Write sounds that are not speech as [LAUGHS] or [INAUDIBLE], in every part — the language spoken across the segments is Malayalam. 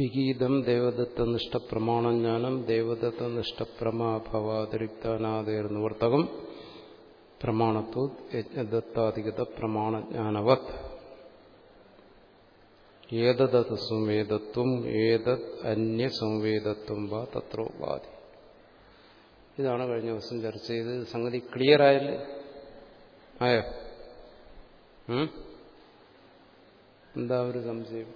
വിഗീതം ദേവദത്തനിഷ്ഠ പ്രമാണജ്ഞാനം ദേവദത്തനിഷ്ഠ പ്രമാഭവാതിരിക്താനാദേർ നിവർത്തകം പ്രമാണത്വ യജ്ഞദത്താധികത പ്രമാണജ്ഞാനവത് ഏതത് സംവേദത്വം ഏതത് അന്യസംവേദത്വം വാ തത്രോപാധി ഇതാണ് കഴിഞ്ഞ ദിവസം ചർച്ച ചെയ്ത് സംഗതി ക്ലിയർ ആയല്ലേ ആയോ എന്താ ഒരു സംശയം?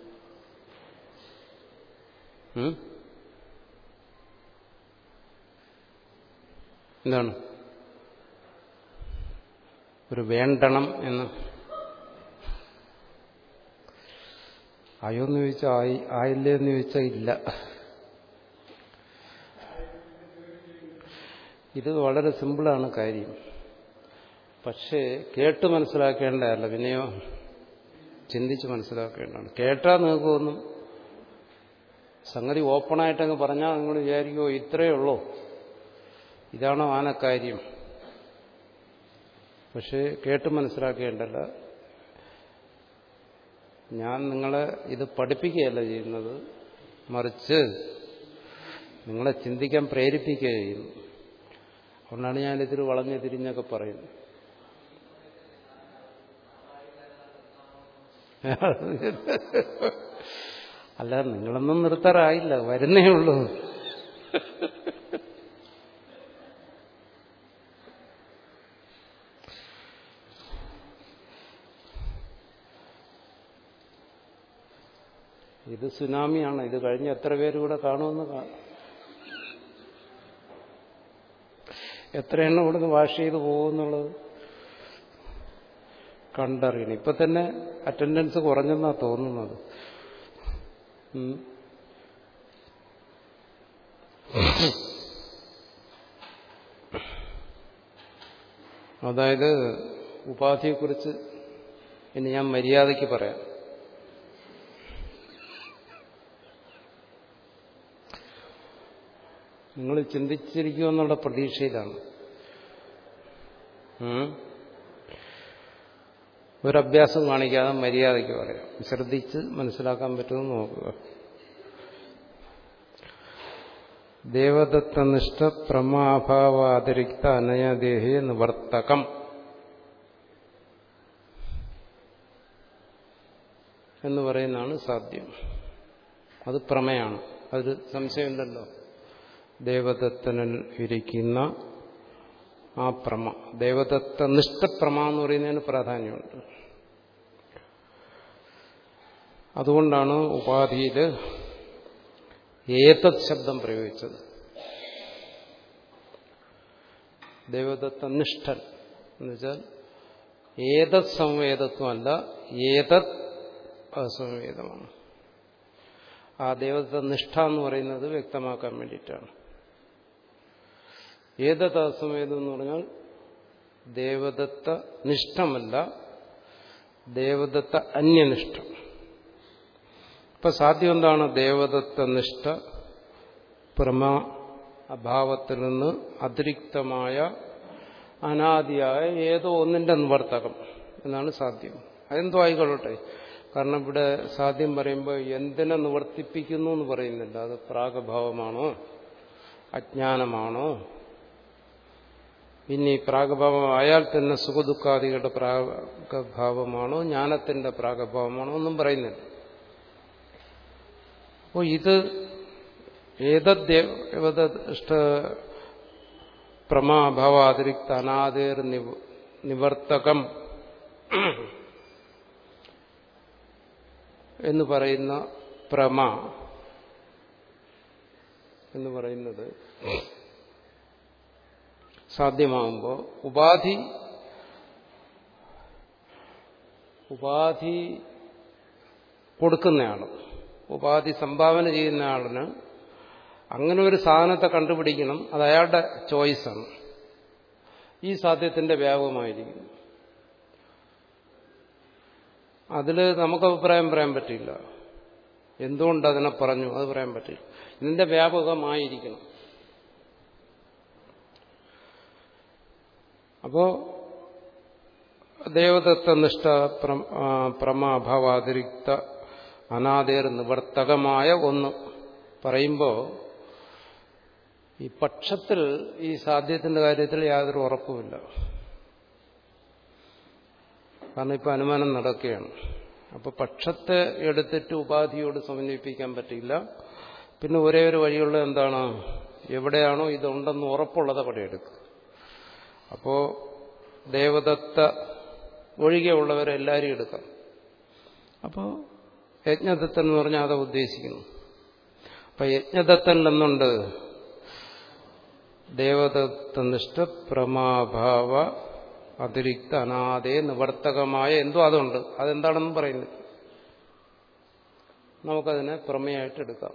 എന്താണ്? ഒരു വേണ്ടണം എന്ന്. ആയോന്ന് ചോദിച്ചാൽ ആയി ആയില്ലേ എന്ന് ചോദിച്ചാൽ ഇല്ല. ഇത് വളരെ സിമ്പിളാണ് കാര്യം. പക്ഷേ കേട്ട് മനസ്സിലാക്കേണ്ടതല്ല പിന്നെയോ ചിന്തിച്ച് മനസ്സിലാക്കേണ്ടതാണ്. കേട്ടാൽ നിങ്ങൾക്കൊന്നും സംഗതി ഓപ്പണായിട്ടങ്ങ് പറഞ്ഞാൽ നിങ്ങൾ വിചാരിക്കുമോ ഇത്രയേ ഉള്ളൂ. ഇതാണോ ആനക്കാര്യം. പക്ഷേ കേട്ട് മനസ്സിലാക്കേണ്ടല്ല ഞാൻ നിങ്ങളെ ഇത് പഠിപ്പിക്കുകയല്ല ചെയ്യുന്നത് മറിച്ച് നിങ്ങളെ ചിന്തിക്കാൻ പ്രേരിപ്പിക്കുക ചെയ്യുന്നു അതുകൊണ്ടാണ് ഞാനിതിൽ വളഞ്ഞു തിരിഞ്ഞൊക്കെ പറയുന്നത്. [LAUGHS] അല്ല നിങ്ങളൊന്നും നിർത്താറായില്ല വരുന്നേ ഉള്ളൂ. ഇത് സുനാമിയാണ്. ഇത് കഴിഞ്ഞ് എത്ര പേര് കൂടെ കാണുമെന്ന് കാണും. എത്ര എണ്ണം വാഷ് ചെയ്ത് പോകുമെന്നുള്ളത് കണ്ടറിയണം. ഇപ്പൊ തന്നെ അറ്റൻഡൻസ് കുറഞ്ഞെന്നാ തോന്നുന്നത്. അതായത് ഉപാധിയെക്കുറിച്ച് ഇനി ഞാൻ മര്യാദയ്ക്ക് പറയാം. നിങ്ങൾ ചിന്തിച്ചിരിക്കുമെന്നുള്ള പ്രതീക്ഷയിലാണ്. ഒരഭ്യാസം കാണിക്കാതെ മര്യാദയ്ക്ക് പറയാം. ശ്രദ്ധിച്ച് മനസ്സിലാക്കാൻ പറ്റുമെന്ന് നോക്കുക. ദേവദത്തനിഷ്ഠ പ്രമാഭാവാതിരിക്ത അനയദേഹി നിവർത്തകം. എന്ന് പറയുന്നതാണ് സാധ്യം. അത് പ്രമയാണ്. അത് സംശയമുണ്ടല്ലോ ദേവദത്തനിൽ ഇരിക്കുന്ന ആ പ്രമ. ദേവദത്ത നിഷ്ഠപ്രമ എന്ന് പറയുന്നതിന് പ്രാധാന്യമുണ്ട്. അതുകൊണ്ടാണ് ഉപാധിയിൽ ഏതത് ശബ്ദം പ്രയോഗിച്ചത്. ദേവദത്ത നിഷ്ഠൻ എന്നുവെച്ചാൽ ഏതത് സംവേദത്വമല്ല ഏതത് അസംവേദമാണ്. ആ ദേവദത്ത നിഷ്ഠ എന്ന് പറയുന്നത് വ്യക്തമാക്കാൻ വേണ്ടിയിട്ടാണ്. ഏതത് അസംവേദം എന്ന് പറഞ്ഞാൽ ദേവദത്ത നിഷ്ഠമല്ല ദേവദത്ത അന്യനിഷ്ഠം. ഇപ്പൊ സാധ്യം എന്താണ് ദേവദത്ത നിഷ്ഠ പ്രമ അഭാവത്തിൽ നിന്ന് അതിരിക്തമായ അനാദിയായ ഏതോ ഒന്നിന്റെ നിവർത്തകം എന്നാണ് സാധ്യം. അതെന്തോ ആയിക്കൊള്ളട്ടെ. കാരണം ഇവിടെ സാധ്യം പറയുമ്പോൾ എന്തിനെ നിവർത്തിപ്പിക്കുന്നു എന്ന് പറയുന്നില്ല. അത് പ്രാഗഭാവമാണോ? അജ്ഞാനമാണോ? ഇനി പ്രാഗഭാവം ആയാൽ തന്നെ സുഖദുഃഖാദികളുടെ പ്രാഗഭാവമാണോ? ജ്ഞാനത്തിന്റെ പ്രാഗഭാവമാണോ? ഒന്നും പറയുന്നില്ല. അപ്പോൾ ഇത് ഏതദ്ദേവതഷ്ട പ്രമാഭാവാതിരിക്ത അനാദേർ നിവർത്തകം എന്ന് പറയുന്ന പ്രമ എന്ന് പറയുന്നത് സാധ്യമാകുമ്പോൾ ഉപാധി ഉപാധി കൊടുക്കുന്നയാളും ഉപാധി സംഭാവന ചെയ്യുന്ന ആളിന് അങ്ങനെ ഒരു സാധനത്തെ കണ്ടുപിടിക്കണം. അത് അയാളുടെ ചോയ്സാണ് ഈ സാധ്യത്തിന്റെ വ്യാപകമായിരിക്കും. അതിൽ നമുക്ക് അഭിപ്രായം പറയാൻ പറ്റില്ല. എന്തുകൊണ്ട് അതിനെ പറഞ്ഞു? അത് പറയാൻ പറ്റില്ല. ഇതിന്റെ വ്യാപകമായിരിക്കണം. അപ്പോ ദേവദത്തനിഷ്ഠ പ്രമാഭാവാതിരിക്ത അനാദേർ നിവർത്തകമായ ഒന്ന്. പറയുമ്പോൾ ഈ പക്ഷത്തിൽ ഈ സാധ്യത്തിന്റെ കാര്യത്തിൽ യാതൊരു ഉറപ്പുമില്ല. കാരണം ഇപ്പൊ അനുമാനം നടക്കുകയാണ്. അപ്പോൾ പക്ഷത്തെ എടുത്തിട്ട് ഉപാധിയോട് സമന്വയിപ്പിക്കാൻ പറ്റില്ല പിന്നെ ഒരേ ഒരു വഴിയുള്ള എന്താണ്? എവിടെയാണോ ഇതുണ്ടെന്ന് ഉറപ്പുള്ളത് അവിടെ എടുക്കുക. അപ്പോൾ ദേവദത്ത ഒഴികെയുള്ളവരെല്ലാവരും എടുക്കാം. അപ്പോൾ യജ്ഞദത്തൻ എന്ന് പറഞ്ഞാൽ അതാ ഉദ്ദേശിക്കുന്നു. അപ്പൊ യജ്ഞദത്തൻ എന്നുണ്ട്. ദേവദത്തനിഷ്ഠ പ്രമാഭാവ അതിരിക്ത അനാദേ നിവർത്തകമായ എന്തോ അതുണ്ട്. അതെന്താണെന്ന് പറയുന്നു നമുക്കതിനെ പ്രമേയമായിട്ട് എടുക്കാം.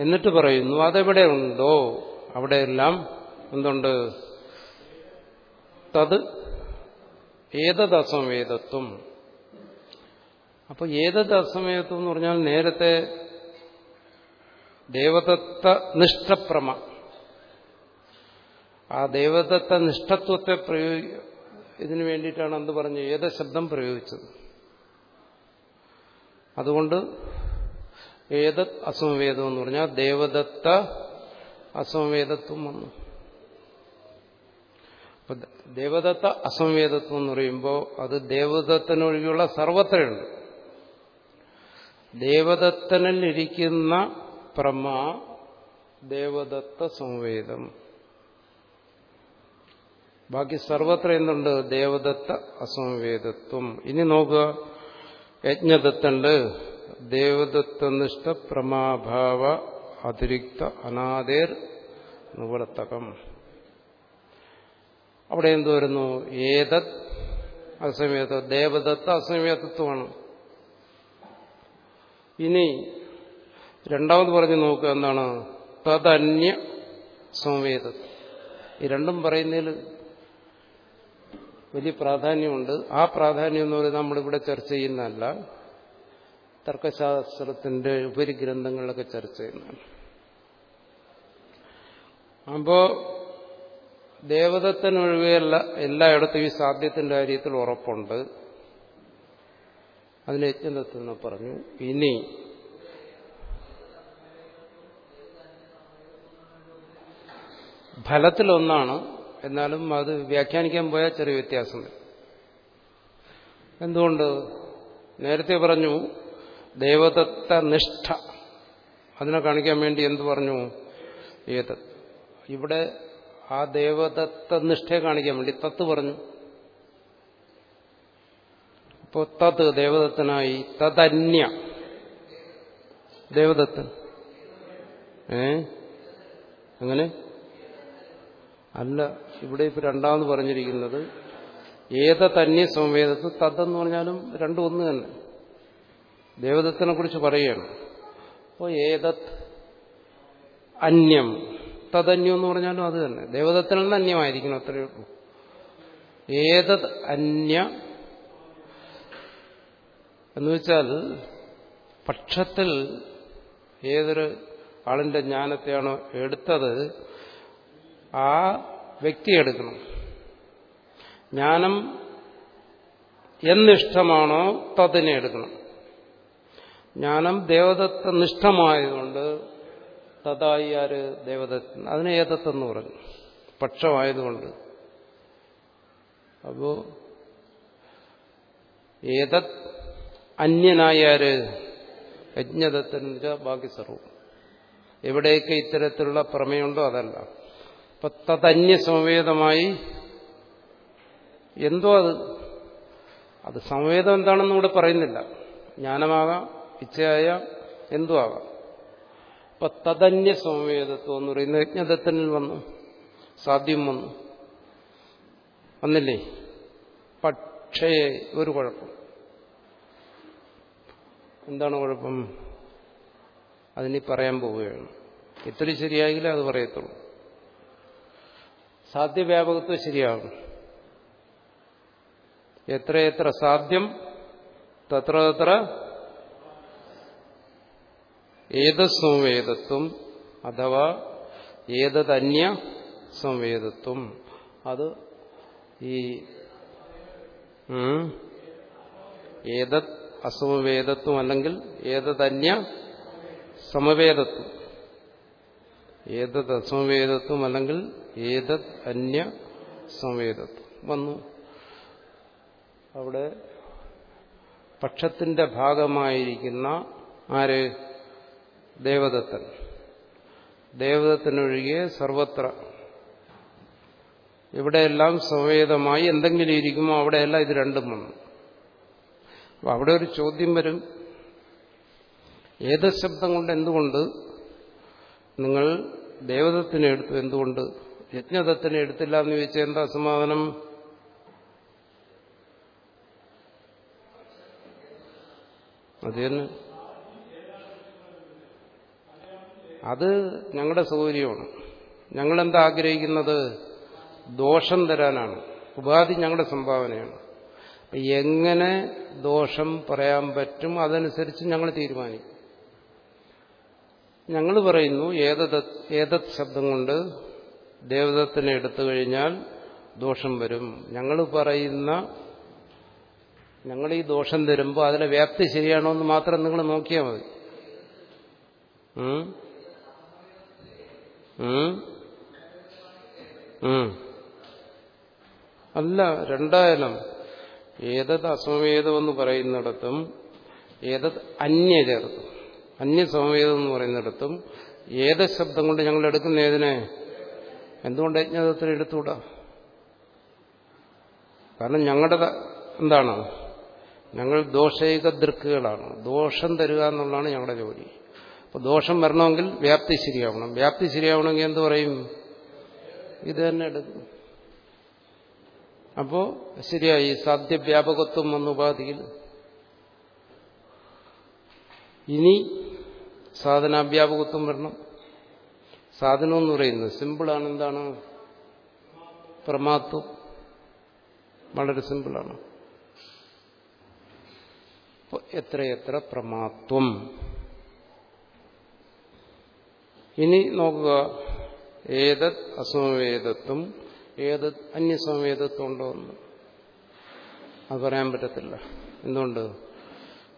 എന്നിട്ട് പറയുന്നു അതെവിടെ ഉണ്ടോ അവിടെയെല്ലാം എന്തുണ്ട്? തത് ഏതത് അസംവേദത്വം അപ്പൊ ഏതത് അസമയത്വം എന്ന് പറഞ്ഞാൽ നേരത്തെ ദേവതത്വ നിഷ്ഠപ്രമ. ആ ദേവതത്വ നിഷ്ഠത്വത്തെ പ്രയോഗി ഇതിനു വേണ്ടിയിട്ടാണ് എന്ത് പറഞ്ഞു ഏത ശബ്ദം പ്രയോഗിച്ചത്. അതുകൊണ്ട് ഏതത് അസംവേദം എന്ന് പറഞ്ഞാൽ ദേവദത്ത അസംവേദത്വം വന്നു. ദേവദത്ത അസംവേദത്വം എന്ന് പറയുമ്പോൾ അത് ദേവദത്തനൊഴികെയുള്ള സർവത്രയുണ്ട്. ദേവദത്തനിൽ ഇരിക്കുന്ന പ്രമ ദേവദത്ത സംവേദം. ബാക്കി സർവത്ര എന്തുണ്ട്? ദേവദത്ത അസംവേദത്വം. ഇനി നോക്കുക. യജ്ഞദത്തുണ്ട്. ദേവദത്തനിഷ്ഠ പ്രമാഭാവ അതിരിക്ത അനാദേർ നിവർത്തകം. അവിടെ എന്തു വരുന്നു? ഏതത് അസമേത ദേവദത്ത അസമേതത്വമാണ് ഇനി രണ്ടാമത് പറഞ്ഞു നോക്കുക എന്താണ്? തദന്യ സംവേദ. ഈ രണ്ടും പറയുന്നതിൽ വലിയ പ്രാധാന്യമുണ്ട്. ആ പ്രാധാന്യം എന്ന് പറയുന്നത് നമ്മളിവിടെ ചർച്ച ചെയ്യുന്നതല്ല. തർക്കശാസ്ത്രത്തിന്റെ ഉപരിഗ്രന്ഥങ്ങളിലൊക്കെ ചർച്ച ചെയ്യുന്നതാണ്. അപ്പോ ദേവദത്തനൊഴികെയല്ല എല്ലായിടത്തും ഈ സാധ്യത്തിന്റെ കാര്യത്തിൽ ഉറപ്പുണ്ട്. അതിന് എന്ന് പറഞ്ഞു. ഇനി ഫലത്തിലൊന്നാണ് എന്നാലും അത് വ്യാഖ്യാനിക്കാൻ പോയാൽ ചെറിയ വ്യത്യാസം എന്തുകൊണ്ട്? നേരത്തെ പറഞ്ഞു ദേവതത്വ നിഷ്ഠ. അതിനെ കാണിക്കാൻ വേണ്ടി എന്ത് പറഞ്ഞു? ഏത് ഇവിടെ ആ ദേവതത്വ നിഷ്ഠയെ കാണിക്കാൻ വേണ്ടി തത്ത് പറഞ്ഞു. ഇപ്പോൾ തത് ദേവദത്തനായി തതന്യ ദേവതത്ത് ഏ? അങ്ങനെ? അല്ല ഇവിടെ ഇപ്പൊ രണ്ടാമത് പറഞ്ഞിരിക്കുന്നത് ഏത തന്നെ സംവേദത്ത് തദ്ദെന്ന് പറഞ്ഞാലും രണ്ടും ഒന്ന് തന്നെ. ദേവദത്തിനെ കുറിച്ച് പറയുകയാണ്. അപ്പോൾ ഏതത് അന്യം. തദന്യം എന്ന് പറഞ്ഞാലും അത് തന്നെ. ദേവദത്തിൽ നിന്ന് അന്യമായിരിക്കണം അത്രയേ ഉള്ളൂ. ഏതത് അന്യ എന്ന് വെച്ചാൽ പക്ഷത്തിൽ ഏതൊരു ആളിന്റെ ജ്ഞാനത്തെയാണോ എടുത്തത് ആ വ്യക്തി എടുക്കണം. ജ്ഞാനം എന്നിഷ്ടമാണോ തതിനെ എടുക്കണം. ജ്ഞാനം ദേവദത്ത നിഷ്ഠമായതുകൊണ്ട് തഥായി ആര് ദേവദത്തൻ അതിനെ ഏതത്തെന്ന് പറഞ്ഞു. പക്ഷമായതുകൊണ്ട്. അപ്പോ ഏതത് അന്യനായ ആര് യജ്ഞദത്തൻ വെച്ചാൽ ബാക്കി സർവം എവിടെയൊക്കെ ഇത്തരത്തിലുള്ള പ്രമേയമുണ്ടോ അതല്ല. അപ്പൊ തതന്യ എന്തോ അത്? അത് സംവേദം എന്താണെന്ന് ഇവിടെ പറയുന്നില്ല. ജ്ഞാനമാകാം ഇച്ഛയായ എന്തോ ആകാം അപ്പൊ തതന്യ എന്ന് പറയുന്ന യജ്ഞദത്തനിൽ വന്നു. സാധ്യം വന്നു. വന്നില്ലേ? പക്ഷേ ഒരു കുഴപ്പം. എന്താണ് കുഴപ്പം? അതിനി പറയാൻ പോവുകയാണ്. ഇത്തിരി ശരിയായെങ്കിലേ അത് പറയത്തുള്ളൂ. സാധ്യവ്യാപകത്വം ശരിയാകും എത്രയെത്ര സാധ്യം തത്ര തത്ര ഏത് സംവേദത്വം അഥവാ ഏതതന്യ സംവേദത്വം. അത് ഈ ഏതത് അസമവേദത്വം അല്ലെങ്കിൽ ഏതതന്യ സമവേദത്വം. ഏതത് അസമവേദത്വം അല്ലെങ്കിൽ ഏതത് അന്യ സമവേദത്വം. വന്നു. അവിടെ പക്ഷത്തിന്റെ ഭാഗമായിരിക്കുന്ന ആര്? ദേവദത്തൻ. ദേവദത്തനൊഴികെ സർവത്ര. എവിടെയെല്ലാം സമവേദമായി എന്തെങ്കിലും ഇരിക്കുമോ അവിടെയെല്ലാം ഇത് രണ്ടും വന്നു. അപ്പൊ അവിടെ ഒരു ചോദ്യം വരും. ഏത് ശബ്ദം കൊണ്ട് എന്തുകൊണ്ട് നിങ്ങൾ ദേവതത്തിനെ എടുത്തു? എന്തുകൊണ്ട്? യജ്ഞതത്തിനെ എടുത്തില്ല എന്ന് ചോദിച്ചാൽ എന്താ സമാധാനം? അത് തന്നെ. അത് ഞങ്ങളുടെ സൗകര്യമാണ്. ഞങ്ങളെന്താ ആഗ്രഹിക്കുന്നത്? ദോഷം തരാനാണ്. ഉപാധി ഞങ്ങളുടെ സംഭാവനയാണ്. എങ്ങനെ ദോഷം പറയാൻ പറ്റും അതനുസരിച്ച് ഞങ്ങൾ തീരുമാനിക്കും. ഞങ്ങൾ പറയുന്നു ഏതത് ശബ്ദം കൊണ്ട് ദേവതത്തിനെ എടുത്തു കഴിഞ്ഞാൽ ദോഷം വരും. ഞങ്ങൾ പറയുന്ന ഞങ്ങൾ ഈ ദോഷം തരുമ്പോൾ അതിലെ വ്യാപ്തി ശരിയാണോ എന്ന് മാത്രം നിങ്ങൾ നോക്കിയാൽ മതി. അല്ല രണ്ടായാലും ഏതത് അസമവേദമെന്ന് പറയുന്നിടത്തും ഏതത് അന്യ ചേർത്തും അന്യസമവേദം എന്ന് പറയുന്നിടത്തും ഏത് ശബ്ദം കൊണ്ട് ഞങ്ങൾ എടുക്കുന്ന ഏതിനെ? എന്തുകൊണ്ട് യജ്ഞതത്തിൽ എടുത്തുകൂടാ? കാരണം ഞങ്ങളുടെ എന്താണ്? ഞങ്ങൾ ദോഷൈക ദൃക്കുകളാണ് ദോഷം തരിക എന്നുള്ളതാണ് ഞങ്ങളുടെ ജോലി. അപ്പോൾ ദോഷം വരണമെങ്കിൽ വ്യാപ്തി ശരിയാവണം. വ്യാപ്തി ശരിയാവണമെങ്കിൽ എന്ത് പറയും? ഇത് തന്നെ എടുക്കും. അപ്പോ ശരിയായി സാധ്യവ്യാപകത്വം വന്ന ഉപാധിയിൽ. ഇനി സാധനാവ്യാപകത്വം വരണം. സാധനം എന്ന് പറയുന്നത് സിമ്പിളാണ്. എന്താണ്? പ്രമാത്വം. വളരെ സിമ്പിളാണ്. എത്രയെത്ര പ്രമാത്വം. ഇനി നോക്കുക. ഏതത് അസമവേദത്വം ഏതത് അന്യസമേതത്വം ഉണ്ടോ എന്ന്. അത് പറയാൻ പറ്റത്തില്ല. എന്തുകൊണ്ട്?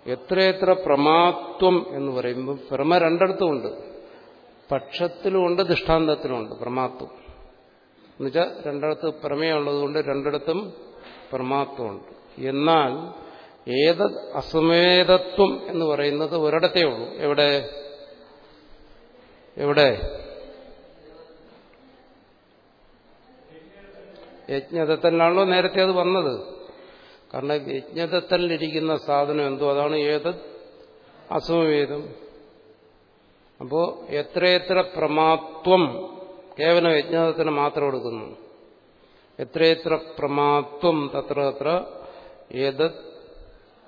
എത്രയെത്ര പ്രമാത്വം എന്ന് പറയുമ്പോൾ പ്രമ രണ്ടിടത്തുമുണ്ട്. പക്ഷത്തിലുമുണ്ട് ദൃഷ്ടാന്തത്തിലുമുണ്ട് പ്രമാത്വം. എന്നുവെച്ചാൽ രണ്ടിടത്ത് പ്രമേയമുള്ളതുകൊണ്ട് രണ്ടിടത്തും പ്രമാത്വമുണ്ട്. എന്നാൽ ഏത് അസമേതത്വം എന്ന് പറയുന്നത് ഒരിടത്തേ ഉള്ളൂ. എവിടെ? എവിടെ? യജ്ഞതത്തലിനാണല്ലോ നേരത്തെ അത് വന്നത്. കാരണം യജ്ഞതത്തലിലിരിക്കുന്ന സാധനം എന്തോ അതാണ് ഏത് അസമവേദം. അപ്പോ എത്രയെത്ര പ്രമാത്വം കേവലം യജ്ഞതത്തിന് മാത്രം എടുക്കുന്നു. എത്രയെത്ര പ്രമാത്വം തത്ര തത്ര ഏതത്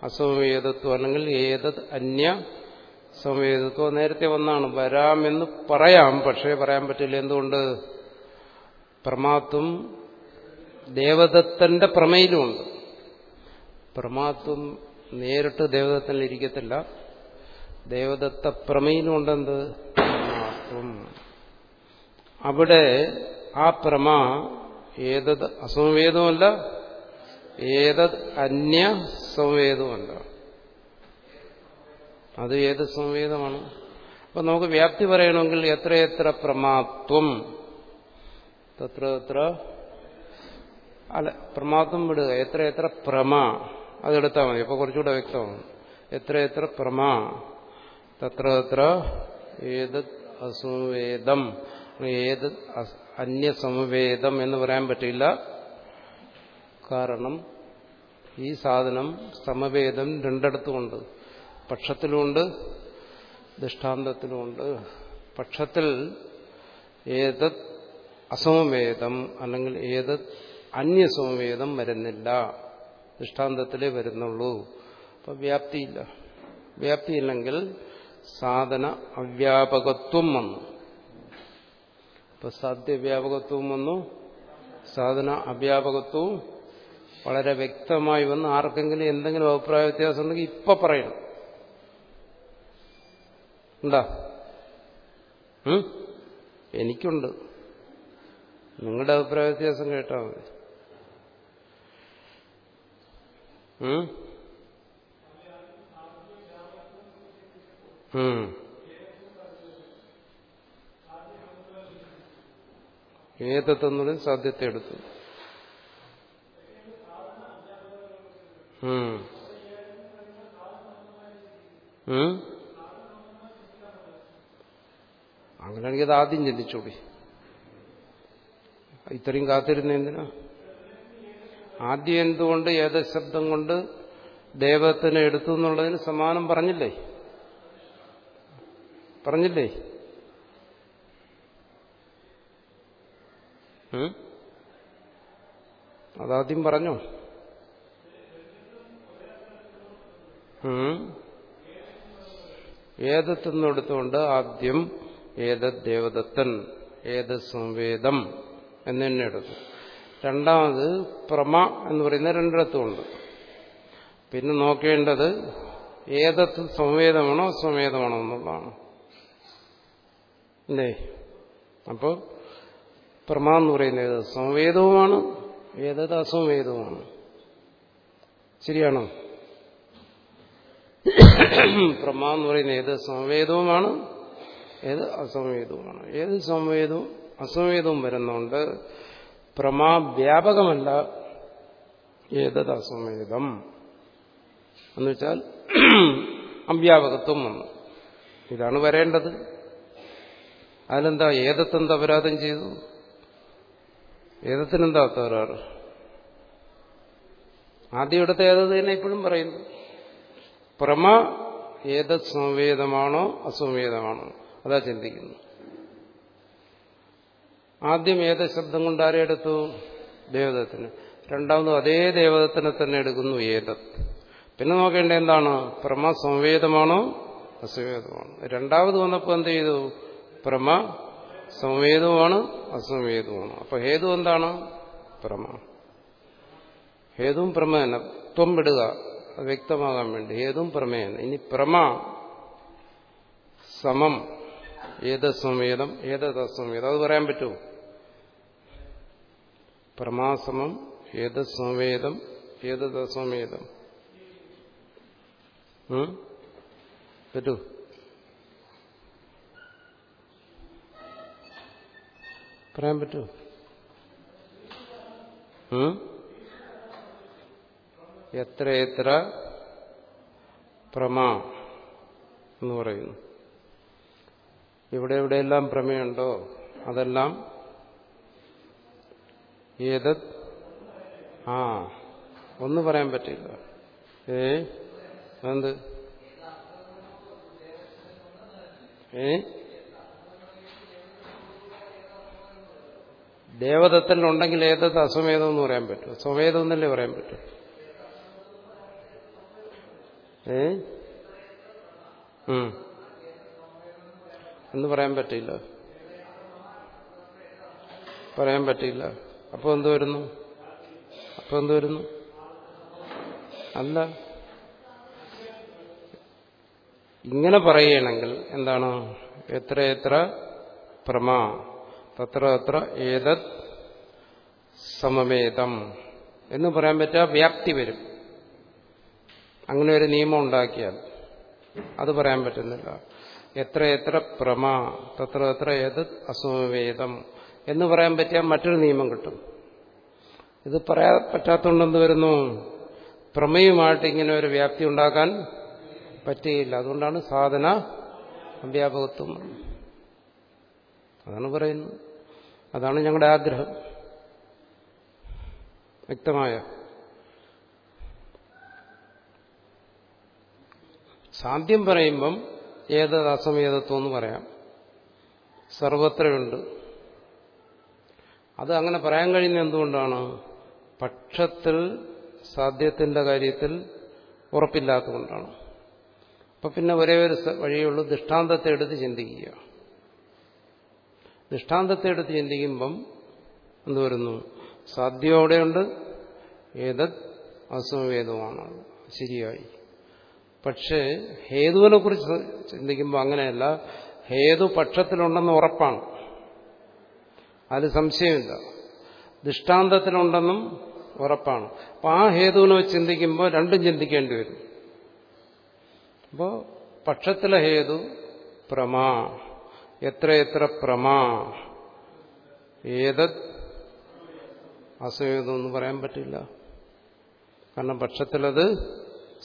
അസമവേദത്വം അല്ലെങ്കിൽ ഏതത് അന്യ സമവേദത്വം നേരത്തെ വന്നാണ്. വരാമെന്ന് പറയാം പക്ഷേ പറയാൻ പറ്റില്ല. എന്തുകൊണ്ട്? പ്രമാത്വം ദേവദത്തന്റെ പ്രമേയിലുമുണ്ട് പ്രമാത്വം നേരിട്ട് ദേവദത്തനിൽ ഇരിക്കത്തില്ല ദേവദത്ത പ്രമേയിലുമുണ്ടെന്ത് പ്രമാത്വം. അവിടെ ആ പ്രമ ഏതത് അസംവേദമല്ല ഏതത് അന്യ സംവേദമല്ല അത് ഏത് സംവേദമാണ്? അപ്പൊ നമുക്ക് വ്യാപ്തി പറയണമെങ്കിൽ എത്രയെത്ര പ്രമാത്വം? തത്ര തത്ര അല്ല പ്രമാത്വം വിടുക. എത്ര എത്ര പ്രമ അതെടുത്താൽ മതി. അപ്പൊ കുറച്ചുകൂടെ വ്യക്തമാണ് എത്ര എത്ര പ്രമ തത്ര തത്ര ഏതത് അസംവേദം ഏത് അന്യസമവേദം എന്ന് പറയാൻ പറ്റില്ല. കാരണം ഈ സാധനം സമവേദം രണ്ടിടത്തുമുണ്ട്. പക്ഷത്തിലുമുണ്ട് ദൃഷ്ടാന്തത്തിലുമുണ്ട്. പക്ഷത്തിൽ ഏതത് അസമവേദം അല്ലെങ്കിൽ ഏതത് അന്യസമവേദം വരുന്നില്ല. ദൃഷ്ടാന്തത്തിലേ വരുന്നുള്ളൂ. അപ്പൊ വ്യാപ്തിയില്ല. വ്യാപ്തിയില്ലെങ്കിൽ സാധന അവ്യാപകത്വം വന്നു. ഇപ്പൊ സാധ്യവ്യാപകത്വം വന്നു. സാധന അവ്യാപകത്വവും വളരെ വ്യക്തമായി വന്ന്. ആർക്കെങ്കിലും എന്തെങ്കിലും അഭിപ്രായ വ്യത്യാസം ഉണ്ടെങ്കിൽ ഇപ്പൊ പറയണം. ഉണ്ടാ എനിക്കുണ്ട്. നിങ്ങളുടെ അഭിപ്രായ വ്യത്യാസം കേട്ടാൽ മതി. ഉം. ഏതെന്നുള്ളത് സാധ്യത എടുത്തു. ഉം? അങ്ങനെയാണെങ്കിൽ അത് ആദ്യം ചിന്തിച്ചോടി ഇത്രയും കാത്തിരുന്ന എന്തിനാ ആദ്യം എന്തുകൊണ്ട് ഏത് ശബ്ദം കൊണ്ട് ദേവത്തിനെ എടുത്തു എന്നുള്ളതിന് സമാനം പറഞ്ഞില്ലേ? പറഞ്ഞില്ലേ? അതാദ്യം പറഞ്ഞോ? എടുത്തുകൊണ്ട് ആദ്യം ഏതത് ദേവദത്തൻ ഏത് സംവേദം എന്ന് തന്നെ എടുത്തു. രണ്ടാമത് പ്രമ എന്ന് പറയുന്ന രണ്ടിടത്തുമുണ്ട്. പിന്നെ നോക്കേണ്ടത് ഏതത്ത് സംവേദമാണോ സംവേദമാണോ എന്നുള്ളതാണ്. അല്ലേ? അപ്പോൾ പ്രമ എന്ന് പറയുന്നത് ഏത്? സംവേദവുമാണ് ഏതത് അസംവേദവുമാണ് ശരിയാണോ? പ്രമ എന്ന് പറയുന്നത് ഏത്? സംവേദവുമാണ് ഏത് അസംവേദവുമാണ് ഏത് സംവേദവും അസംവേദവും വരുന്നുണ്ട്. പ്രമാ വ്യാപകമല്ല ഏതത് അസമേതം എന്നുവെച്ചാൽ അവ്യാപകത്വം വന്നു. ഇതാണ് വരേണ്ടത്. അതിലെന്താ ഏതത്തെന്ത് അപരാധം ചെയ്തു? ഏതത്തിനെന്താ തകരാറ്? ആദ്യം എടുത്ത ഏതത് തന്നെ ഇപ്പോഴും പറയുന്നു. പ്രമ ഏതത് സംവേദമാണോ അസംവേദമാണോ അതാ ചിന്തിക്കുന്നു ആദ്യം ഏത് ശബ്ദം കൊണ്ട് ആരെ എടുത്തു? ദേവതത്തിന് രണ്ടാമതും അതേ ദേവതത്തിനെ തന്നെ എടുക്കുന്നു ഏതത്. പിന്നെ നോക്കേണ്ട എന്താണ്? പ്രമ സംവേദമാണോ അസംവേദമാണോ? രണ്ടാമത് വന്നപ്പോൾ എന്ത് ചെയ്തു? പ്രമ സംവേദമാണ് അസംവേദമാണ് അപ്പൊ ഹേതു എന്താണ്? പ്രമ. ഹേതും പ്രമേന. ത്വം വിടുക വ്യക്തമാകാൻ വേണ്ടി. ഹേതും പ്രമേന. ഇനി പ്രമ സമം. ഏത് സംവേദം? ഏതത് അസംവേദം? അത് പറയാൻ പറ്റുമോ പ്രമാസമം ഏത് സംവേദം ഏത് അസംവേദം? പറ്റൂ. പറയാൻ പറ്റൂ. എത്ര എത്ര പ്രമ എന്ന് പറയുന്നു. ഇവിടെ എവിടെയെല്ലാം പ്രമേയുണ്ടോ അതെല്ലാം ഏതത്? ആ ഒന്ന് പറയാൻ പറ്റില്ല. ഏ? എന്ത് ഏ? ദേവദത്തനുണ്ടെങ്കിൽ ഏതത്? അസ്വമേധം എന്ന് പറയാൻ പറ്റും. സ്വമേധം എന്നല്ലേ പറയാൻ പറ്റും? ഏ. എന്ന് പറയാൻ പറ്റില്ല. പറയാൻ പറ്റില്ല. അപ്പൊ എന്ത് വരുന്നു? അപ്പൊ എന്ത് വരുന്നു? അല്ല. ഇങ്ങനെ പറയുകയാണെങ്കിൽ എന്താണ്? എത്ര എത്ര പ്രമാ തത്ര അത്ര ഏതത് സമമേതം എന്ന് പറയാൻ പറ്റാ വ്യാപ്തി വരും. അങ്ങനെ ഒരു നിയമം ഉണ്ടാക്കിയാൽ അത് പറയാൻ പറ്റുന്നില്ല. എത്ര എത്ര പ്രമാ തത്ര എത്ര ഏതത് അസമവേദം എന്ന് പറയാൻ പറ്റിയാൽ മറ്റൊരു നിയമം കിട്ടും. ഇത് പറയാൻ പറ്റാത്തതുകൊണ്ടെന്ത് വരുന്നു? പ്രമേയമായിട്ട് ഇങ്ങനെ ഒരു വ്യാപ്തി ഉണ്ടാക്കാൻ പറ്റുകയില്ല അതുകൊണ്ടാണ് സാധന അവ്യാപകത്വം അതാണ് പറയുന്നത്. അതാണ് ഞങ്ങളുടെ ആഗ്രഹം. വ്യക്തമായ. സാധ്യം പറയുമ്പം ഏതത് അസമേതത്വം എന്ന് പറയാം. സർവത്രയുണ്ട്. അത് അങ്ങനെ പറയാൻ കഴിയുന്ന എന്തുകൊണ്ടാണ്? പക്ഷത്തിൽ സാധ്യത്തിന്റെ കാര്യത്തിൽ ഉറപ്പില്ലാത്തതുകൊണ്ടാണ്. അപ്പൊ പിന്നെ ഒരേ ഒരു വഴിയുള്ളൂ ദൃഷ്ടാന്തത്തെ എടുത്ത് ചിന്തിക്കുക. ദൃഷ്ടാന്തത്തെ എടുത്ത് ചിന്തിക്കുമ്പം എന്ത് വരുന്നു? സാധ്യം അവിടെയുണ്ട് ഏതത്? അസമവേദമാണ് ശരിയായി. പക്ഷേ ഹേതുവിനെ കുറിച്ച് ചിന്തിക്കുമ്പോൾ അങ്ങനെയല്ല. ഹേതു പക്ഷത്തിലുണ്ടെന്ന് ഉറപ്പാണ്. അതിൽ സംശയമില്ല. ദൃഷ്ടാന്തത്തിലുണ്ടെന്നും ഉറപ്പാണ്. അപ്പൊ ആ ഹേതുവിനെ ചിന്തിക്കുമ്പോൾ രണ്ടും ചിന്തിക്കേണ്ടി വരും. അപ്പോൾ പക്ഷത്തിലെ ഹേതു പ്രമാ എത്രയെത്ര പ്രമാ ഏതത് അസംവേദം എന്ന് പറയാൻ പറ്റില്ല. കാരണം പക്ഷത്തിലത്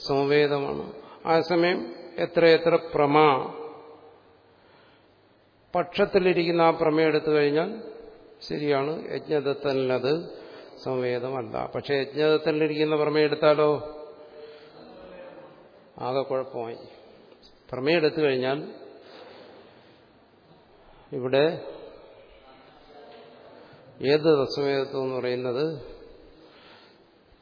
സംവേദമാണ്. ആ സമയം എത്രയെത്ര പ്രമാ പക്ഷത്തിലിരിക്കുന്ന ആ പ്രമേയം എടുത്തു കഴിഞ്ഞാൽ ശരിയാണ്. യജ്ഞദത്തനിലത് സംവേദമല്ല. പക്ഷെ യജ്ഞദത്തനിലിരിക്കുന്ന പ്രമേയം എടുത്താലോ? ആകെ കുഴപ്പമായി. പ്രമേയം എടുത്തു കഴിഞ്ഞാൽ ഇവിടെ ഏത് തസ്വേദത്വം എന്ന് പറയുന്നത്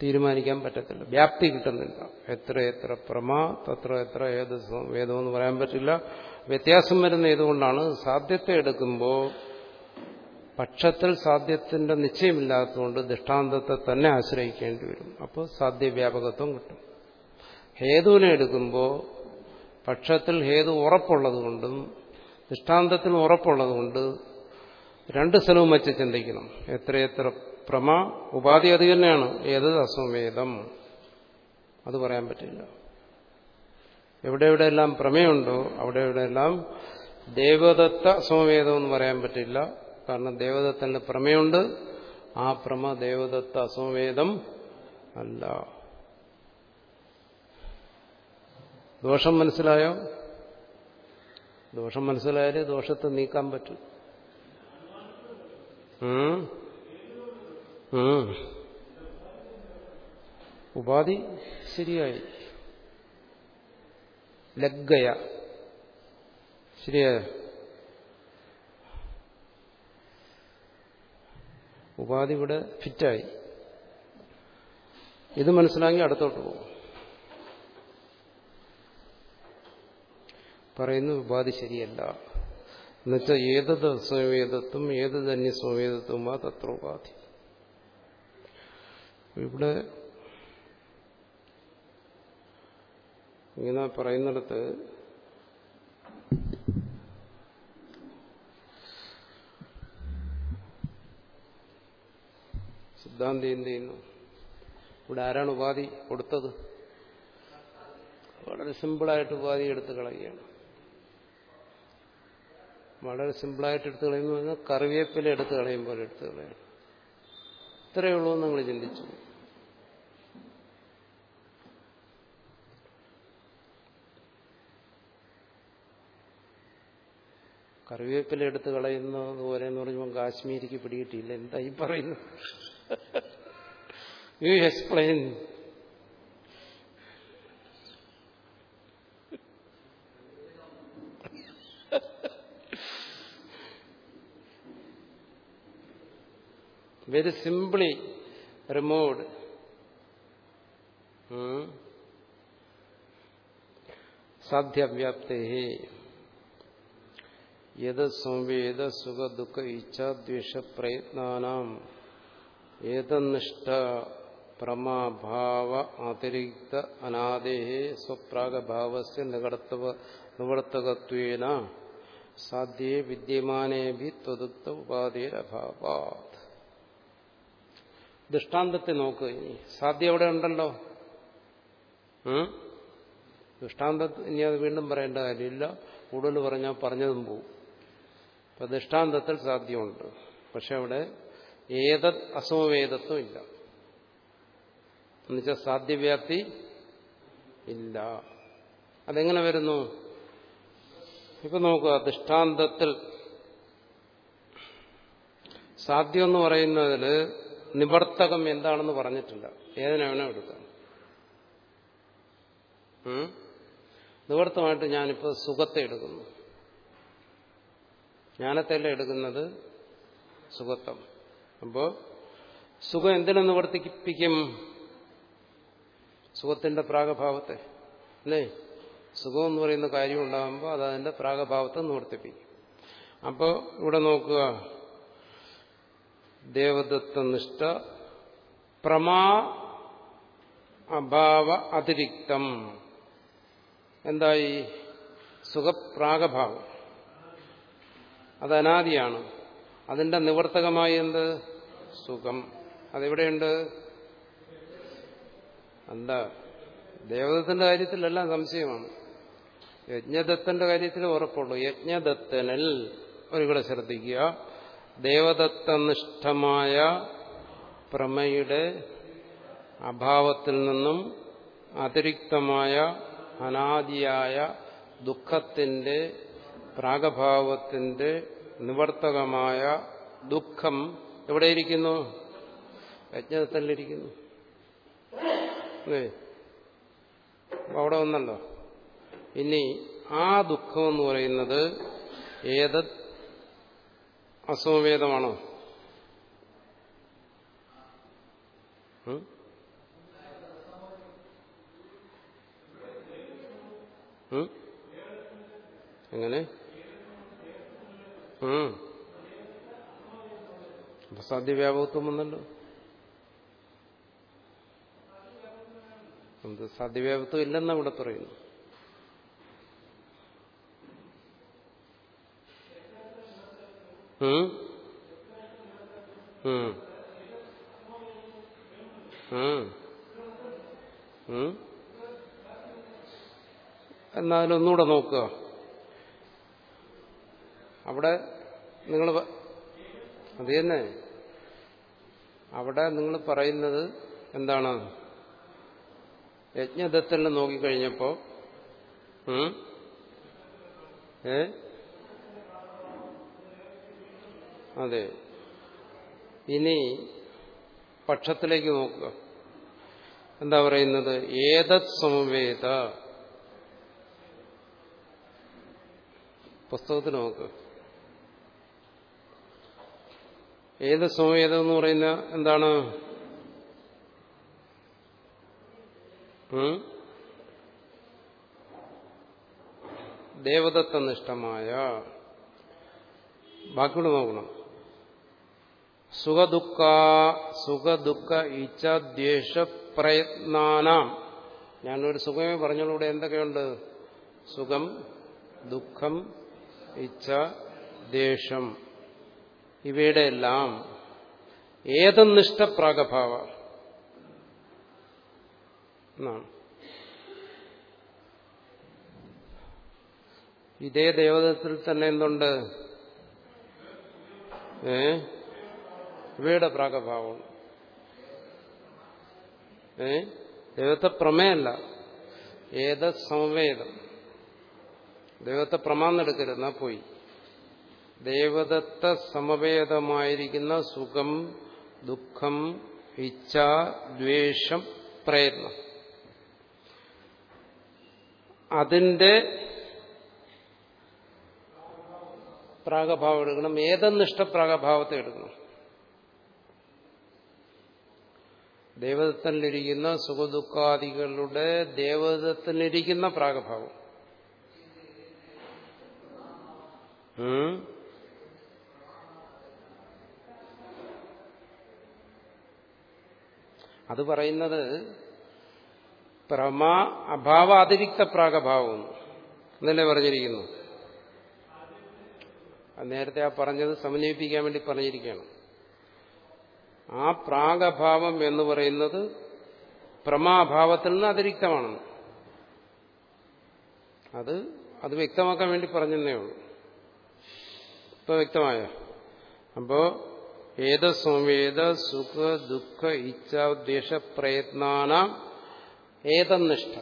തീരുമാനിക്കാൻ പറ്റത്തില്ല. വ്യാപ്തി കിട്ടുന്നില്ല. എത്ര എത്ര പ്രമ തത്ര എത്ര ഏത് വേദമെന്ന് പറയാൻ പറ്റില്ല. വ്യത്യാസം വരുന്ന ഇതുകൊണ്ടാണ് സാധ്യത എടുക്കുമ്പോൾ പക്ഷത്തിൽ സാധ്യത്തിന്റെ നിശ്ചയമില്ലാത്തതുകൊണ്ട് ദൃഷ്ടാന്തത്തെ തന്നെ ആശ്രയിക്കേണ്ടി വരും. അപ്പോൾ സാധ്യവ്യാപകത്വം കിട്ടും. ഹേതുവിനെ എടുക്കുമ്പോൾ പക്ഷത്തിൽ ഹേതു ഉറപ്പുള്ളതുകൊണ്ടും ദൃഷ്ടാന്തത്തിൽ ഉറപ്പുള്ളതുകൊണ്ട് രണ്ട് സ്ഥലവും വച്ച് ചിന്തിക്കണം. എത്രയെത്ര പ്രമ ഉപാധി അത് തന്നെയാണ്. ഏത് അസ്വമേധം അത് പറയാൻ പറ്റില്ല. എവിടെ എവിടെയെല്ലാം പ്രമേയുണ്ടോ അവിടെ എവിടെയെല്ലാം ദേവദത്ത സമവേദം എന്ന് പറയാൻ പറ്റില്ല. കാരണം ദേവദത്തന്റെ പ്രമേയുണ്ട്. ആ പ്രമ ദേവദത്ത അസമവേദം അല്ല. ദോഷം മനസ്സിലായോ? ദോഷം മനസ്സിലായാലേ ദോഷത്തെ നീക്കാൻ പറ്റും. ഉപാധി ശരിയായി. ലഗ്ഗയ. ശരിയായ? ഉപാധി ഇവിടെ ഫിറ്റായി. ഇത് മനസ്സിലാക്കി അടുത്തോട്ട് പോകും. പറയുന്നു ഉപാധി ശരിയല്ല. എന്നുവെച്ചാൽ ഏതത് സ്വയവേദത്വം ഏത് തന്നെ സ്വയവേദത്വമാ ഉപാധി. ഇവിടെ ഇങ്ങനെ പറയുന്നിടത്ത് സിദ്ധാന്തി എന്ത് ചെയ്യുന്നു? ഇവിടെ ആരാണ് ഉപാധി കൊടുത്തത്? വളരെ സിമ്പിളായിട്ട് ഉപാധി എടുത്ത് കളയുകയാണ്. വളരെ സിമ്പിളായിട്ട് എടുത്ത് പറഞ്ഞാൽ കറിവേപ്പില എടുത്ത് കളയും പോലെ എടുത്ത് കളയാണ് ഇത്രയേ ഉള്ളൂ നിങ്ങൾ ചിന്തിച്ചു. കറിവേപ്പില എടുത്ത് കളയുന്നത് പോലെ എന്ന് പറഞ്ഞപ്പോൾ കാശ്മീരിക്ക് പിടികിട്ടിയില്ല. എന്താ ഈ പറയുന്നു [LAUGHS] you explain [LAUGHS] very simply removed. Hmm? സാധ്യവ്യാപ്തേ യത് സംവേദ സുഖ ദുഃഖ ഇച്ഛാദ്വേഷ പ്രയത്നാനാം ഏതനിഷ്ഠ പ്രമാഭാവ അതിരിക്ത അനാദേഹേ സ്വപ്രാഗഭാവസ്യ നികടത്തവ നിവർത്തകത്വേന സാധ്യേ വിദ്യമാനേഭി ത്വതുക്ത ഉപാധിരഭാവാത്. ദൃഷ്ടാന്തത്തെ നോക്കുക ഇനി. സാധ്യ അവിടെ ഉണ്ടല്ലോ. ദൃഷ്ടാന്ത ഇനി അത് വീണ്ടും പറയേണ്ട കാര്യമില്ല. കൂടുതൽ പറഞ്ഞാൽ പറഞ്ഞതും പോവും. അപ്പൊ ദൃഷ്ടാന്തത്തിൽ സാധ്യമുണ്ട് പക്ഷെ അവിടെ ഏതത് അസമവേദത്വം ഇല്ല. എന്നുവെച്ചാൽ സാധ്യവ്യാപ്തി ഇല്ല. അതെങ്ങനെ വരുന്നു? ഇപ്പൊ നോക്കുക ദൃഷ്ടാന്തത്തിൽ സാധ്യം എന്ന് പറയുന്നതിൽ നിവർത്തകം എന്താണെന്ന് പറഞ്ഞിട്ടില്ല. ഏതിനാണ് എടുക്കാം. നിവർത്തമായിട്ട് ഞാനിപ്പോൾ സുഖത്തെ എടുക്കുന്നു. ജ്ഞാനത്തെല്ലാം എടുക്കുന്നത്? സുഖത്വം. അപ്പോൾ സുഖം എന്തിനെ നിവർത്തിപ്പിക്കും സുഖത്തിന്റെ പ്രാഗഭാവത്തെ അല്ലേ? സുഖം എന്ന് പറയുന്ന കാര്യം ഉണ്ടാകുമ്പോൾ അത് അതിന്റെ പ്രാഗഭാവത്തെ നിവർത്തിപ്പിക്കും അപ്പോൾ ഇവിടെ നോക്കുക. ദേവദത്തനിഷ്ഠ പ്രമാ അഭാവ അതിരിക്തം. എന്തായി? സുഖപ്രാഗഭാവം. അത് അനാദിയാണ്. അതിന്റെ നിവർത്തകമായി എന്ത്? സുഖം. അതെവിടെയുണ്ട്? എന്താ? ദേവതത്തിന്റെ കാര്യത്തിലെല്ലാം സംശയമാണ്. യജ്ഞദത്തന്റെ കാര്യത്തിൽ ഉറപ്പുള്ളൂ. യജ്ഞദത്തനിൽ ഒരിക്കടെ ശ്രദ്ധിക്കുക. ദേവദത്തനിഷ്ഠമായ പ്രമയുടെ അഭാവത്തിൽ നിന്നും അതിരിക്തമായ അനാദിയായ ദുഃഖത്തിന്റെ പ്രാഗഭാവത്തിന്റെ നിവർത്തകമായ ദുഃഖം എവിടെയിരിക്കുന്നു? യജ്ഞത്തിലിരിക്കുന്നു അവിടെ ഒന്നല്ലോ ഇനി ആ ദുഃഖം എന്ന് പറയുന്നത് ഏത് അസമവേദമാണോ എങ്ങനെ? അപ്പൊ സാധ്യവ്യാപകത്വം വന്നല്ലോ എന്ത് സാധ്യവ്യാപത്വം ഇല്ലെന്ന ഇവിടെ പറയുന്നു എന്നാലും ഒന്നുകൂടെ നോക്കുക. അവിടെ നിങ്ങൾ അത് തന്നെ. അവിടെ നിങ്ങൾ പറയുന്നത് എന്താണ്? യജ്ഞദത്തിൽ നോക്കിക്കഴിഞ്ഞപ്പോ ഏ? അതെ. ഇനി പക്ഷത്തിലേക്ക് നോക്കുക. എന്താ പറയുന്നത്? ഏതത് സമവേത? പുസ്തകത്തിൽ നോക്കുക ഏത് സമവേദം എന്ന് പറയുന്ന എന്താണ്? ദേവദത്തനിഷ്ഠമായ. ബാക്കിയോട് നോക്കണം. സുഖദുഃഖ സുഖദുഃഖ ഇച്ഛദ്വേഷ പ്രയത്നാനാം. ഞാനൊരു സുഖമേ പറഞ്ഞോളൂ ഇവിടെ എന്തൊക്കെയുണ്ട്? സുഖം ദുഃഖം ഇച്ഛ ദ്വേഷം. ഇവയുടെ എല്ലാം ഏതെന്നിഷ്ട പ്രാഗഭാവ എന്നാണ്. ഇതേ ദേവതത്തിൽ തന്നെ എന്തുണ്ട്? ഏ? ഇവയുടെ പ്രാഗഭാവം. ഏ? ദൈവത്തെ പ്രമേയല്ല. ഏത് സംവേദം ദൈവത്തെ പ്രമാന്നെടുക്കരുത് എന്നാ പോയി. ദേവദത്ത സമവേദമായിരിക്കുന്ന സുഖം ദുഃഖം ഇച്ഛ ദ്വേഷം പ്രയത്നം. അതിന്റെ പ്രാഗഭാവം എടുക്കണം. ഏതെന്നിഷ്ട പ്രാഗഭാവത്തെ എടുക്കണം? ദേവദത്തനിലിരിക്കുന്ന സുഖദുഃഖാദികളുടെ ദേവദത്തനിലിരിക്കുന്ന പ്രാഗഭാവം. അത് പറയുന്നത് പ്രമാ അഭാവ അതിരിക്ത പ്രാഗഭാവം എന്നല്ലേ പറഞ്ഞിരിക്കുന്നു? നേരത്തെ ആ പറഞ്ഞത് സമന്വയിപ്പിക്കാൻ വേണ്ടി പറഞ്ഞിരിക്കുകയാണ്. ആ പ്രാഗഭാവം എന്ന് പറയുന്നത് പ്രമാഭാവത്തിൽ നിന്ന് അതിരിക്തമാണെന്ന്. അത് അത് വ്യക്തമാക്കാൻ വേണ്ടി പറഞ്ഞതേ ഉള്ളൂ. ഇപ്പൊ വ്യക്തമായോ? അപ്പോ ഏത സംവേദ സുഖ ദുഃഖ ഇച്ഛ ഉദ്ദേശ പ്രയത്നാന ഏതനിഷ്ഠ.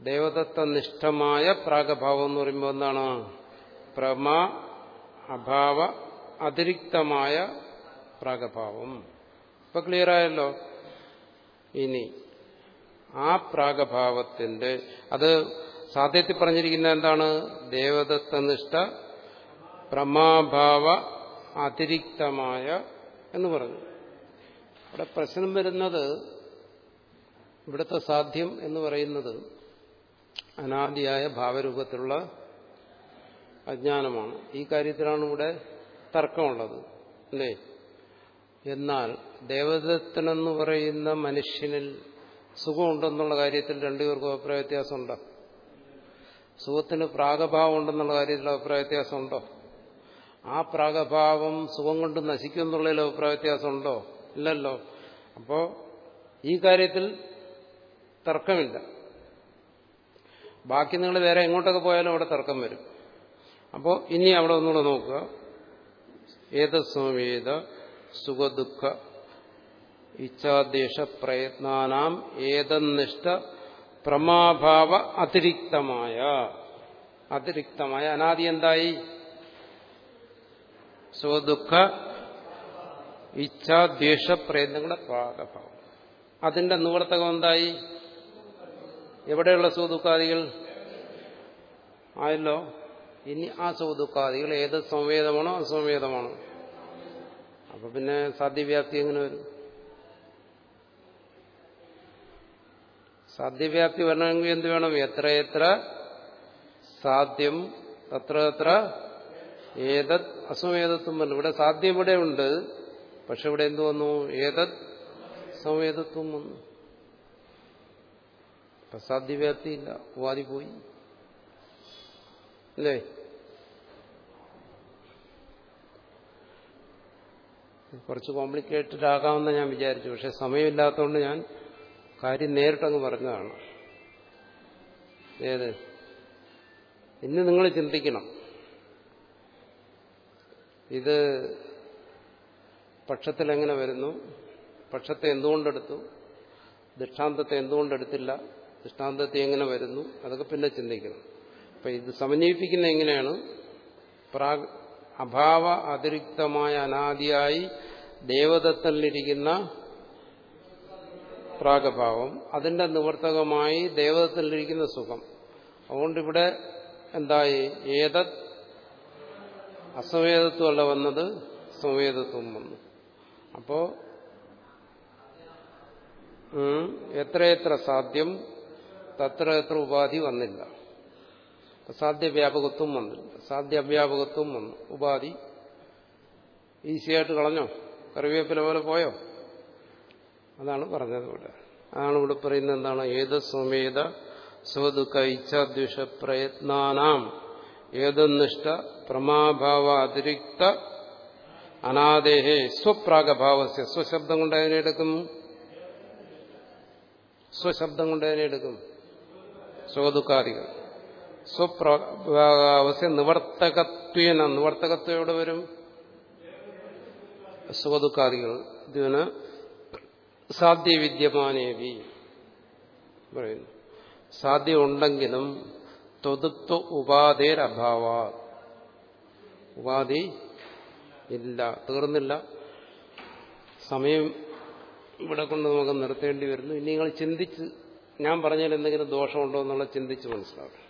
ദേവതത്വനിഷ്ഠമായ പ്രാഗഭാവം എന്ന് പറയുമ്പോൾ എന്താണ്? പ്രമ അഭാവ അതിരിക്തമായ പ്രാഗഭാവം. ഇപ്പൊ ക്ലിയർ ആയല്ലോ? ഇനി ആ പ്രാഗഭാവത്തിന്റെ അത് സാധ്യത്തിൽ പറഞ്ഞിരിക്കുന്ന എന്താണ്? ദേവതത്വനിഷ്ഠ പ്രമാഭാവ അതിരിക്തമായ എന്ന് പറഞ്ഞു. അവിടെ പ്രശ്നം വരുന്നത് ഇവിടുത്തെ സാധ്യം എന്ന് പറയുന്നത് അനാദിയായ ഭാവരൂപത്തിലുള്ള അജ്ഞാനമാണ്. ഈ കാര്യത്തിലാണ് ഇവിടെ തർക്കമുള്ളത് അല്ലേ? എന്നാൽ ദേവദത്തനെന്ന് പറയുന്ന മനുഷ്യനിൽ സുഖമുണ്ടെന്നുള്ള കാര്യത്തിൽ രണ്ടുപേർക്കും അഭിപ്രായ വ്യത്യാസമുണ്ടോ? സുഖത്തിന് പ്രാഗഭാവം ഉണ്ടെന്നുള്ള കാര്യത്തിൽ അഭിപ്രായ വ്യത്യാസമുണ്ടോ? ആ പ്രാഗഭാവം സുഖം കൊണ്ട് നശിക്കും എന്നുള്ളതിൽ അഭിപ്രായ വ്യത്യാസമുണ്ടോ? ഇല്ലല്ലോ. അപ്പോ ഈ കാര്യത്തിൽ തർക്കമില്ല. ബാക്കി നിങ്ങൾ വേറെ എങ്ങോട്ടൊക്കെ പോയാലും അവിടെ തർക്കം വരും. അപ്പോൾ ഇനി അവിടെ ഒന്നുകൂടെ നോക്കുക. ഏതസ്വമേത സുഖദുഃഖ ഇച്ഛാദേശ പ്രയത്നാനാം ഏതനിഷ്ഠ പ്രമാഭാവ അതിരിക്തമായ. അതിരിക്തമായ അനാദി എന്തായി? സുഖദുഃഖ ഇച്ഛാദ്വേഷ പ്രയത്നങ്ങളുടെ പാകഭാവം അതിന്റെ നിവർത്തകം എന്തായി? എവിടെയുള്ള സുഖദുഃഖാദികൾ? ആയല്ലോ ഇനി ആ സുഖദുഃഖാദികൾ ഏത് സംവേദമാണോ അസംവേദമാണോ അപ്പൊ പിന്നെ സാധ്യവ്യാപ്തി എങ്ങനെ വരും? സാധ്യവ്യാപ്തി വരണമെങ്കിൽ എന്ത് വേണം? എത്ര എത്ര സാധ്യം തത്ര എത്ര ഏതത് അസംവേദത്വം ഇവിടെ സാധ്യം ഇവിടെ ഉണ്ട്. പക്ഷെ ഇവിടെ എന്തു വന്നു? ഏതത് സംവേദത്വം വന്നു. സാധ്യവ്യാപ്തിയില്ല ഉപാധി പോയി. അല്ലേ? കുറച്ച് കോംപ്ലിക്കേറ്റഡ് ആകാമെന്ന് ഞാൻ വിചാരിച്ചു. പക്ഷെ സമയമില്ലാത്തതുകൊണ്ട് ഞാൻ കാര്യം നേരിട്ടങ്ങ് പറഞ്ഞതാണ്. ഏത്? ഇന്ന് നിങ്ങൾ ചിന്തിക്കണം. ഇത് പക്ഷത്തിൽ എങ്ങനെ വരുന്നു? പക്ഷത്തെ എന്തുകൊണ്ടെടുത്തു? ദൃഷ്ടാന്തത്തെ എന്തുകൊണ്ടെടുത്തില്ല? ദൃഷ്ടാന്തത്തെ എങ്ങനെ വരുന്നു? അതൊക്കെ പിന്നെ ചിന്തിക്കണം. അപ്പൊ ഇത് സമന്വയിപ്പിക്കുന്ന എങ്ങനെയാണ്? പ്രാഗ് അഭാവ അതിരിക്തമായ അനാദിയായി ദേവതത്തിലിരിക്കുന്ന പ്രാഗഭാവം അതിന്റെ നിവർത്തകമായി ദേവതത്തിലിരിക്കുന്ന സുഖം. അതുകൊണ്ട് ഇവിടെ എന്തായി? ഏതത് അസംവേദത്വമല്ല വന്നത് സംവേദത്വം വന്നു. അപ്പോ എത്രയെത്ര സാധ്യം തത്ര എത്ര ഉപാധി വന്നില്ല. സാധ്യവ്യാപകത്വം വന്നില്ല. സാധ്യവ്യാപകത്വം വന്നു. ഉപാധി ഈസിയായിട്ട് കളഞ്ഞോ? കറിവേപ്പില പോലെ പോയോ? അതാണ് പറഞ്ഞത് ഇവിടെ. അതാണ് ഇവിടെ പറയുന്നത് എന്താണ്? ഏത് സ്വമേത സ്വദുഃഖ ഇച്ഛാദ്വേഷ പ്രയത്നാനാം ഏതൊന്നിഷ്ട പ്രമാഭാവ അതിരിക്ത അനാദേഹേ സ്വപ്രാഗഭാവസ്യ. സ്വശബ്ദം കൊണ്ട് അതിനെ എടുക്കും. സ്വശബ്ദം കൊണ്ട് അതിനെ എടുക്കും. സ്വദുഃഖാദികൾ സ്വപ്രഭാവസ്യ നിവർത്തകത്വേന. നിവർത്തകത്വം എവിടെ വരും? സുഖദുഃഖാദികൾ ഇതിന് സാധ്യവിദ്യമാനേവി പറയുന്നു. സാധ്യമുണ്ടെങ്കിലും തൊതുത്വ ഉപാധേരഭാവ. ഉപാധി ഇല്ല തീർന്നില്ല. സമയം ഇവിടെ കൊണ്ട് നമുക്ക് നിർത്തേണ്ടി വരുന്നു. ഇനി നിങ്ങൾ ചിന്തിച്ച് ഞാൻ പറഞ്ഞാൽ എന്തെങ്കിലും ദോഷമുണ്ടോ എന്നുള്ള ചിന്തിച്ച് മനസ്സിലാവും